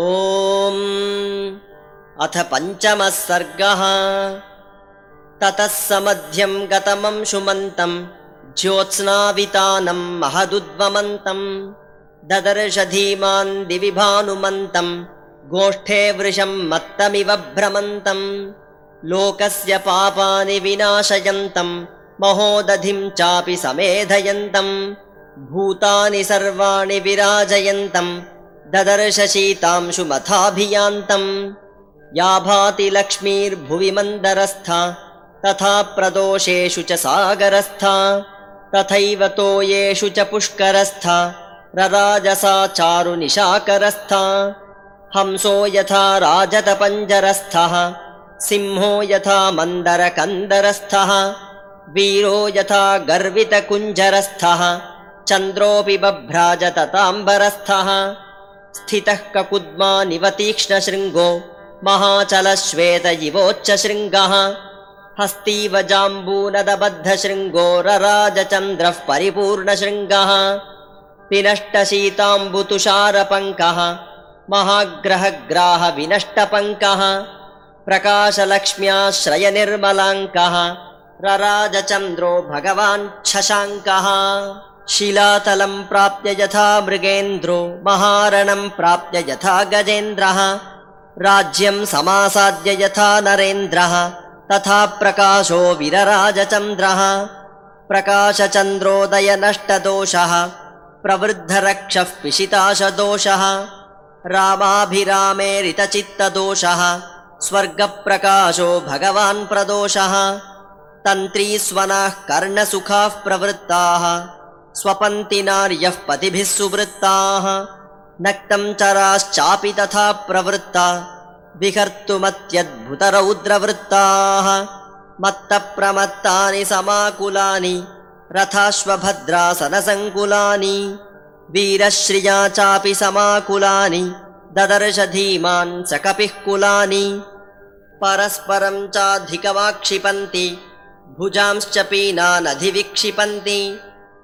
ॐ अथ पञ्चमः सर्गः। ततः समध्यं गतमं शुमन्तं ज्योत्स्नावितानं महदुद्वमन्तं ददर्श धीमान् दिवि भानुमन्तं गोष्ठे वृषं मत्तमिव भ्रमन्तं लोकस्य पापानि विनाशयन्तं महोदधिं चापि समेधयन्तं भूतानि सर्वाणि विराजयन्तं ददर्श शीतांशुमथाभियान्तम् या भाति लक्ष्मीर्भुवि मन्दरस्था तथा प्रदोषेषु च सागरस्था तथैव तोयेषु च पुष्करस्था रराजसा चारुनिशाकरस्था हंसो यथा राजतपञ्जरस्थः सिंहो यथा मन्दरकन्दरस्थः वीरो यथा गर्वितकुञ्जरस्थः चन्द्रोऽपि बभ्राजतताम्बरस्थः स्थितः ककुद्मानिव तीक्ष्णशृङ्गो महाचलश्वेतयिवोच्चशृङ्गः हस्तीव जाम्बूनदबद्धशृङ्गो रराजचन्द्रः परिपूर्णशृङ्गः। विनष्टशीताम्बुतुषारपङ्कः महाग्रहग्राहविनष्टपङ्कः प्रकाशलक्ष्म्याश्रयनिर्मलाङ्कः रराजचन्द्रो भगवान् शशाङ्कः शिलातलं प्राप्य यथा मृगेन्द्रो महारणं प्राप्य यथा गजेन्द्रः राज्यं समासाद्य यथा नरेन्द्रः तथा प्रकाशो विरराजचन्द्रः प्रकाशचन्द्रोदयनष्टदोषः प्रवृद्धरक्षः पिशिताशदोषः रामाभिरामेरितचित्तदोषः स्वर्गप्रकाशो भगवान् प्रदोषः तन्त्रीस्वनाः कर्णसुखाः प्रवृत्ताः स्वपन्ति नार्यः पतिभिः सुवृत्ताः नक्तं चराश्चापि तथा प्रवृत्ता विहर्तुमत्यद्भुतरौद्रवृत्ताः। मत्तप्रमत्तानि समाकुलानि रथाश्वभद्रासनसङ्कुलानि वीरश्रिया चापि समाकुलानि ददर्श धीमान् स कपिः कुलानि। परस्परं चाधिकवाक्षिपन्ति भुजांश्च पीनानधिविक्षिपन्ति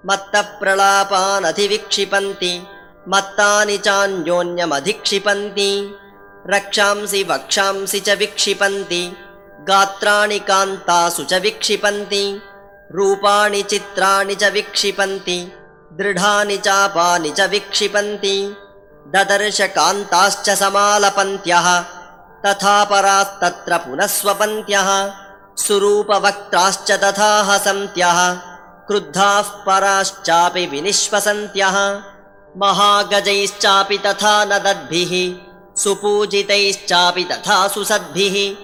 मत्तप्रलापानधिविक्षिपन्ति। मत्तानि चान्योन्यमधिक्षिपन्ति। रक्षांसि वक्षांसि च विक्षिपन्ति। गात्राणि कान्तासु च विक्षिपन्ति। रूपाणि चित्राणि च विक्षिपन्ति। दृढानि चापानि च विक्षिपन्ति। ददर्श कान्ताश्च समालपन्त्यः। तथा परास्तत्र पुनः स्वपन्त्यः सुरूपवक्त्राश्च तथा हसन्त्यः क्रुद्धाः पराश्चापि विनिश्वसन्त्यः। महागजैश्चापि तथा नदद्भिः सुपूजितैश्चापि तथा सुसद्भिः।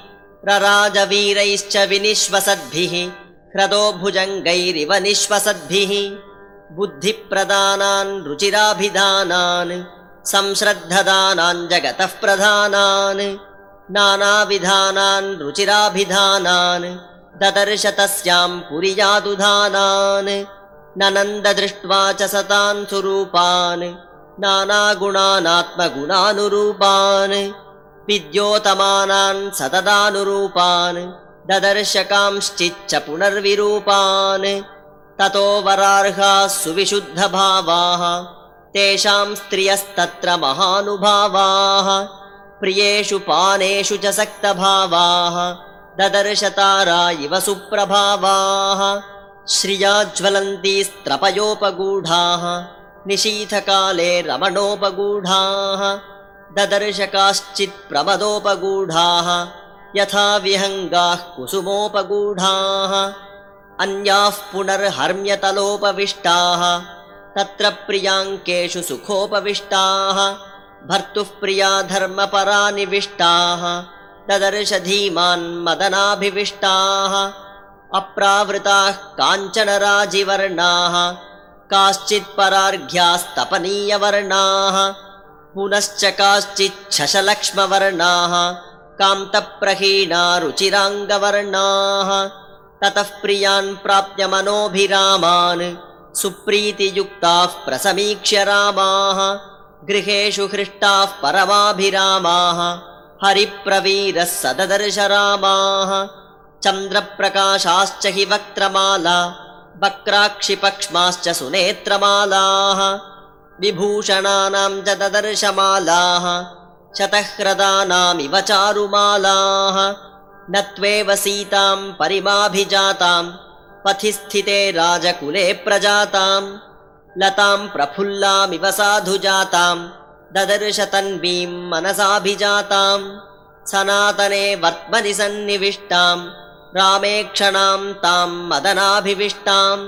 रराजवीरैश्च विनिश्वसद्भिः। ह्रदो भुजङ्गैरिव निश्वसद्भिः। बुद्धिप्रदानान् रुचिराभिधानान्। संश्रद्धदानान् जगतः प्रधानान् नानाविधानान् रुचिराभिधानान् ददर्श तस्यां पुरियादुधानान् ननन्ददृष्ट्वा च सतान् सुरूपान् नानागुणानात्मगुणानुरूपान् विद्योतमानान् सतदानुरूपान् ददर्शकांश्चिच्च पुनर्विरूपान् ततो वरार्हाः सुविशुद्धभावाः तेषां स्त्रियस्तत्र महानुभावाः प्रियेषु पानेषु च सक्तभावाः ददर्शतारा इव सुप्रभावाः श्रियाज्वलन्ती स्त्रपयोपगूढाः निशीथकाले रमणोपगूढाः ददर्शकाश्चित् प्रमदोपगूढाः यथा विहङ्गाः कुसुमोपगूढाः अन्याः पुनर्हर्म्यतलोपविष्टाः तत्र प्रियाङ्केषु सुखोपविष्टाः भर्तुः प्रिया धर्मपरा निविष्टाः ददर्श धीमान् मदनाभिविष्टाः अप्रावृताः काञ्चनराजिवर्णाः काश्चित्परार्घ्यास्तपनीयवर्णाः पुनश्च काश्चिच्छशलक्ष्मवर्णाः कान्तप्रहीणा रुचिराङ्गवर्णाः ततः प्रियान् प्राप्य मनोभिरामान् सुप्रीतियुक्ताः प्रसमीक्ष्य रामाः गृहेषु हृष्टाः परमाभिरामाः हरिप्रवीरः सददर्श रामाः चन्द्रप्रकाशाश्च हि वक्त्रमाला वक्राक्षिपक्ष्माश्च सुनेत्रमालाः। विभूषणानां च ददर्शमालाः शतह्रदानामिव चारुमालाः। न त्वेव सीताम् परिमाभिजाताम् पथि स्थिते राजकुले प्रजाताम् लताम् प्रफुल्लामिव साधुजाताम् ददर्श तन्वीम् मनसाभिजाताम् सनातने वर्त्मनि सन्निविष्टाम् रामे क्षणाम् ताम् मदनाभिविष्टाम्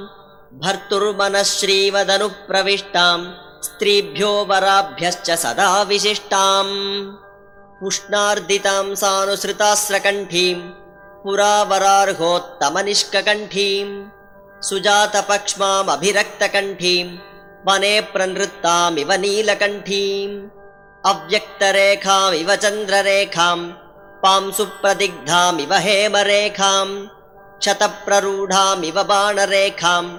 भर्तुर्मनः श्रीवदनुप्रविष्टाम् स्त्रीभ्यो वराभ्यश्च सदा विशिष्टाम् उष्णार्दिताम् सानुसृतास्रकण्ठीम् पुरा वरार्होत्तमनिष्ककण्ठीम् सुजातपक्ष्मामभिरक्तकण्ठीम् वने प्रनृत्तामिव नीलकण्ठीम्। अव्यक्तरेखामिव चन्द्ररेखाम्। पांसु प्रदिग्धामिव हेमरेखाम्। शतप्ररूढामिव बाणरेखाम्।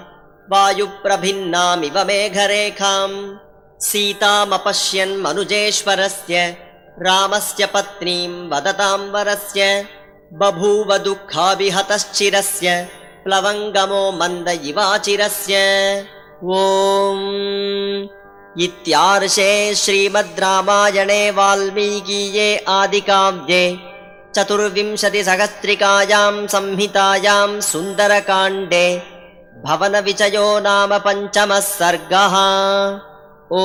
वायुप्रभिन्नामिव मेघरेखाम्। सीतामपश्यन्मनुजेश्वरस्य रामस्य पत्नीम् वदताम् वरस्य बभूव दुःखाभिहतश्चिरस्य प्लवङ्गमो मन्द इवाचिरस्य इत्यार्षे श्रीमद् रामायणे वाल्मीकीये आदिकाव्ये चतुर्विंशतिसहस्रिकायाम् संहितायाम् सुन्दरकाण्डे भवनविचयो नाम पञ्चमः सर्गः। ॐ